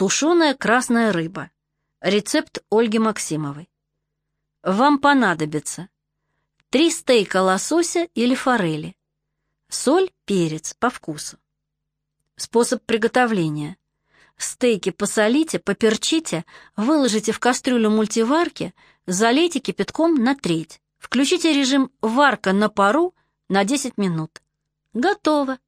Тушеная красная рыба. Рецепт Ольги Максимовой. Вам понадобится 3 стейка лосося или форели, соль, перец по вкусу. Способ приготовления. Стейки посолите, поперчите, выложите в кастрюлю мультиварки, залейте кипятком на треть. Включите режим «варка на пару» на 10 минут. Готово.